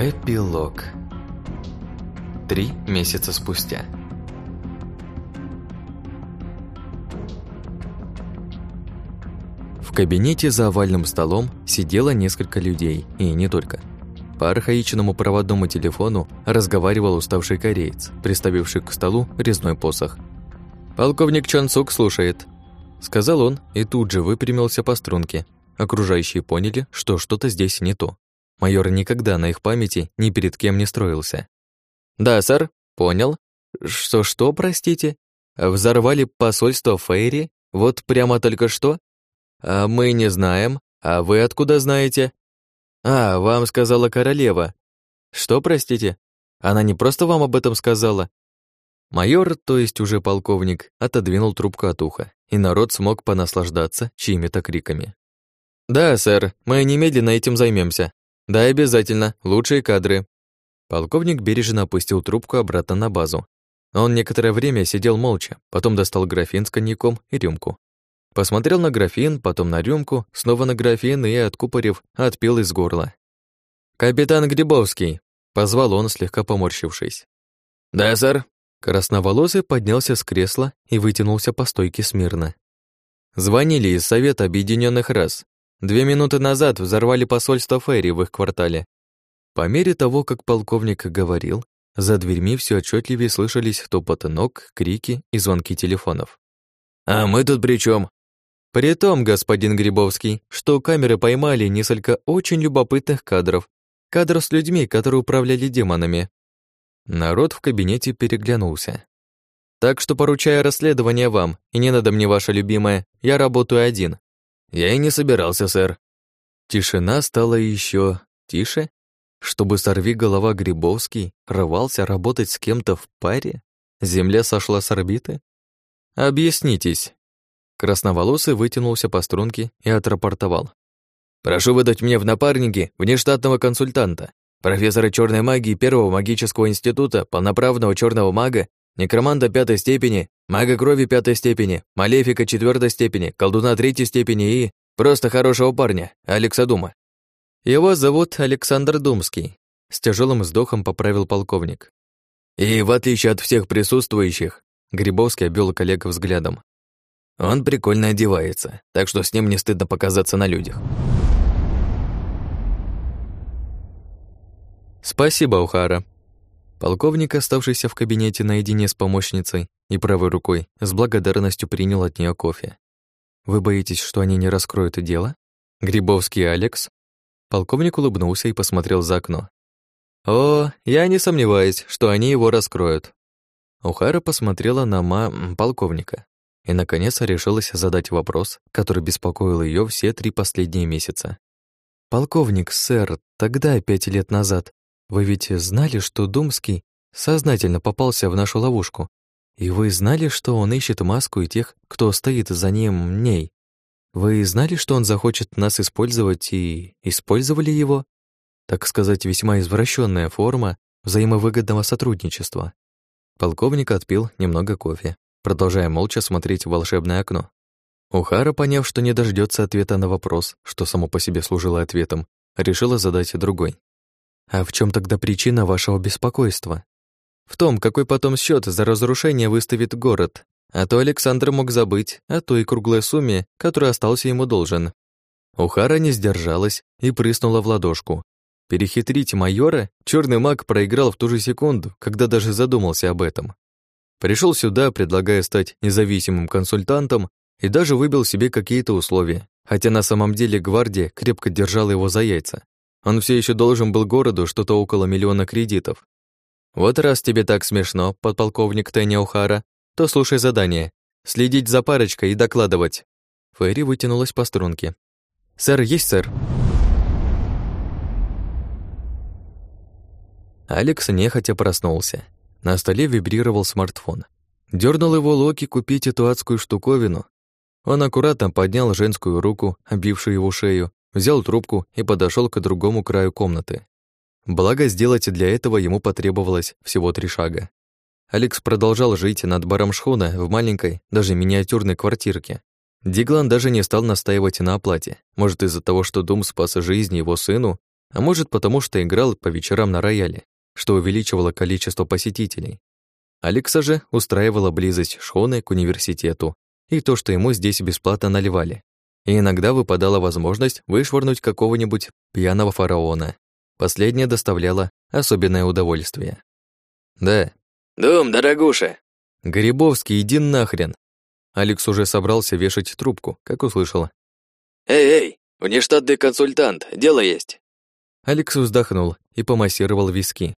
Эпилог. Три месяца спустя. В кабинете за овальным столом сидело несколько людей, и не только. По архаичному проводному телефону разговаривал уставший кореец, приставивший к столу резной посох. «Полковник Чансук слушает», — сказал он и тут же выпрямился по струнке. Окружающие поняли, что что-то здесь не то. Майор никогда на их памяти ни перед кем не строился. «Да, сэр, понял. Что-что, простите? Взорвали посольство Фейри? Вот прямо только что? А мы не знаем. А вы откуда знаете? А, вам сказала королева. Что, простите? Она не просто вам об этом сказала. Майор, то есть уже полковник, отодвинул трубку от уха, и народ смог понаслаждаться чьими-то криками. «Да, сэр, мы немедленно этим займемся. Да, обязательно. Лучшие кадры. Полковник бережно опустил трубку обратно на базу. Он некоторое время сидел молча, потом достал графин с коньяком и рюмку. Посмотрел на графин, потом на рюмку, снова на графин и, откупорив, отпил из горла. «Капитан Грибовский!» — позвал он, слегка поморщившись. «Да, сэр». Красноволосый поднялся с кресла и вытянулся по стойке смирно. Звонили из Совета Объединенных Рас. Две минуты назад взорвали посольство Ферри в их квартале. По мере того, как полковник говорил, за дверьми все отчетливее слышались топот ног, крики и звонки телефонов. «А мы тут при чем? «При том, господин Грибовский, что камеры поймали несколько очень любопытных кадров. Кадров с людьми, которые управляли демонами». Народ в кабинете переглянулся. «Так что поручаю расследование вам, и не надо мне ваша любимая, я работаю один. «Я и не собирался, сэр». Тишина стала еще тише, чтобы сорви голова Грибовский рвался работать с кем-то в паре? Земля сошла с орбиты? Объяснитесь. Красноволосый вытянулся по струнке и отрапортовал. «Прошу выдать мне в напарники внештатного консультанта, профессора черной магии Первого магического института, полноправного черного мага, некроманта пятой степени, мага крови пятой степени, малефика четвертой степени, колдуна третьей степени и просто хорошего парня, Алекса Дума. Его зовут Александр Думский, с тяжелым вздохом поправил полковник. И в отличие от всех присутствующих, Грибовский обвел коллег взглядом. Он прикольно одевается, так что с ним не стыдно показаться на людях. Спасибо, Ухара, Полковник, оставшийся в кабинете наедине с помощницей и правой рукой, с благодарностью принял от нее кофе. «Вы боитесь, что они не раскроют дело?» «Грибовский Алекс?» Полковник улыбнулся и посмотрел за окно. «О, я не сомневаюсь, что они его раскроют». Ухара посмотрела на ма... полковника и, наконец, решилась задать вопрос, который беспокоил ее все три последние месяца. «Полковник, сэр, тогда, пять лет назад, вы ведь знали, что Думский сознательно попался в нашу ловушку? И вы знали, что он ищет маску и тех, кто стоит за ним, ней? Вы знали, что он захочет нас использовать и использовали его? Так сказать, весьма извращенная форма взаимовыгодного сотрудничества. Полковник отпил немного кофе, продолжая молча смотреть в волшебное окно. Ухара, поняв, что не дождется ответа на вопрос, что само по себе служило ответом, решила задать другой. А в чем тогда причина вашего беспокойства? В том, какой потом счет за разрушение выставит город. А то Александр мог забыть о той круглой сумме, которая остался ему должен. Ухара не сдержалась и прыснула в ладошку. Перехитрить майора черный маг проиграл в ту же секунду, когда даже задумался об этом. Пришел сюда, предлагая стать независимым консультантом, и даже выбил себе какие-то условия, хотя на самом деле гвардия крепко держала его за яйца. Он все еще должен был городу что-то около миллиона кредитов. Вот раз тебе так смешно, подполковник Тенни Ухара, то слушай задание. Следить за парочкой и докладывать. Фэри вытянулась по струнке. «Сэр, есть, сэр?» Алекс нехотя проснулся. На столе вибрировал смартфон. Дёрнул его Локи купить эту адскую штуковину. Он аккуратно поднял женскую руку, обившую его шею, взял трубку и подошел к другому краю комнаты. Благо, сделать для этого ему потребовалось всего три шага. Алекс продолжал жить над баром Шхуна в маленькой, даже миниатюрной квартирке. Диглан даже не стал настаивать на оплате. Может, из-за того, что Дум спас жизнь его сыну, а может потому, что играл по вечерам на рояле, что увеличивало количество посетителей. Алекса же устраивала близость Шхоны к университету и то, что ему здесь бесплатно наливали. И иногда выпадала возможность вышвырнуть какого-нибудь пьяного фараона. Последнее доставляло особенное удовольствие. «Да». «Дом, дорогуша». «Грибовский, иди нахрен». Алекс уже собрался вешать трубку, как услышала. «Эй, эй, внештатный консультант, дело есть». Алекс вздохнул и помассировал виски.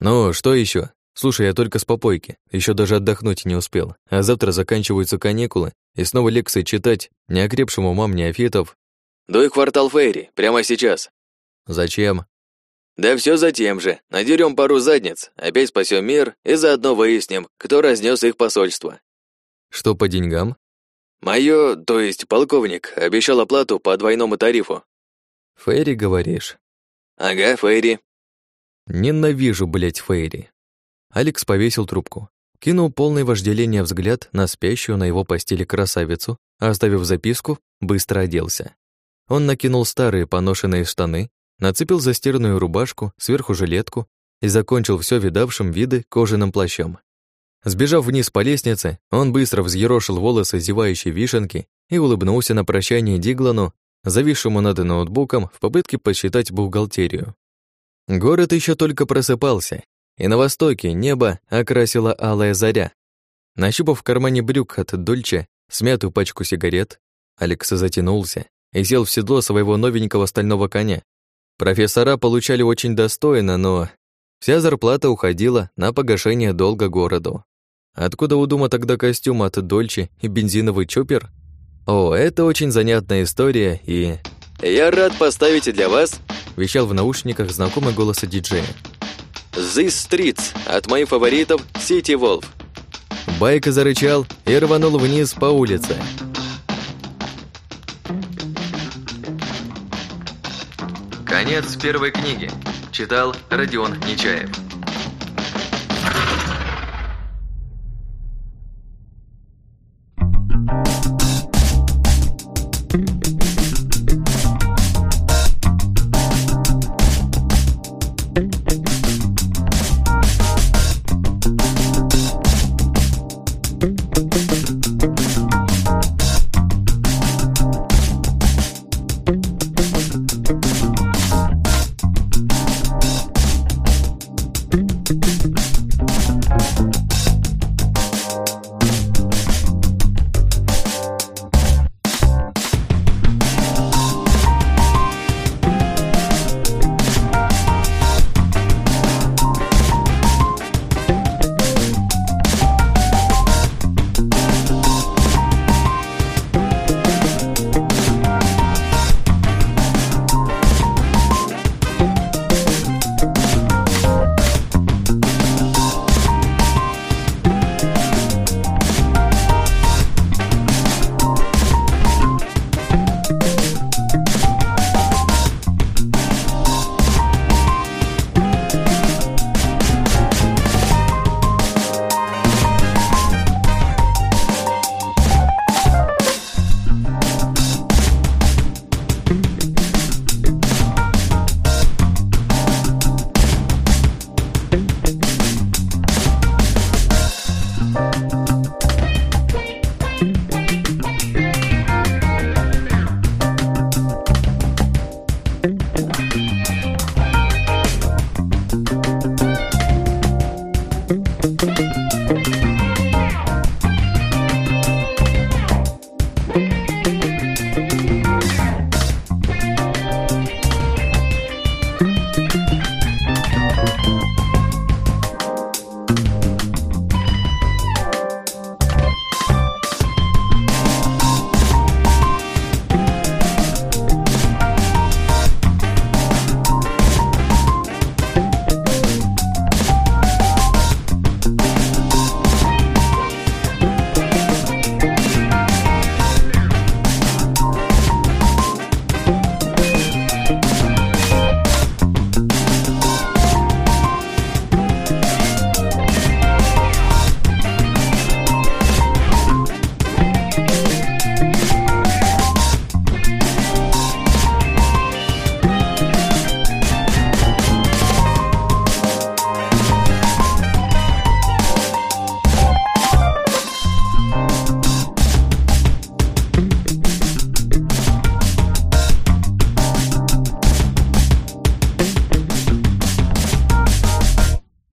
«Ну, что еще? Слушай, я только с попойки, еще даже отдохнуть не успел, а завтра заканчиваются каникулы, и снова лекции читать неокрепшим умам неофитов. Дуй квартал Фейри, прямо сейчас. Зачем? Да все за тем же. Надерем пару задниц, опять спасем мир и заодно выясним, кто разнес их посольство. Что по деньгам? Мое, то есть полковник, обещал оплату по двойному тарифу. Фейри, говоришь? Ага, Фейри. Ненавижу, блять, Фейри. Алекс повесил трубку, кинул полный вожделения взгляд на спящую на его постели красавицу, а оставив записку, быстро оделся. Он накинул старые поношенные штаны, нацепил застиранную рубашку, сверху жилетку и закончил все видавшим виды кожаным плащом. Сбежав вниз по лестнице, он быстро взъерошил волосы зевающей вишенки и улыбнулся на прощание Диглану, зависшему над ноутбуком в попытке посчитать бухгалтерию. Город еще только просыпался, и на востоке небо окрасила алая заря. Нащупав в кармане брюк от Дольче смятую пачку сигарет, Алекс затянулся и сел в седло своего новенького стального коня. Профессора получали очень достойно, но вся зарплата уходила на погашение долга городу. Откуда у Дума тогда костюм от Дольче и бензиновый чоппер? О, это очень занятная история и... «Я рад поставить для вас», — вещал в наушниках знакомый голос диджея. «The Streets» от моих фаворитов «Сити Волф». Байк зарычал и рванул вниз по улице. Конец первой книги. Читал Родион Нечаев.